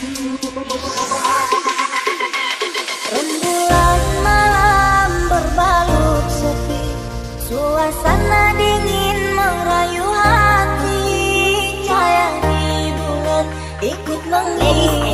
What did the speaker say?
Rembulan malam berbalut sepi Suasana dingin merayu hati. Cahaya di bulan ikut menggeliat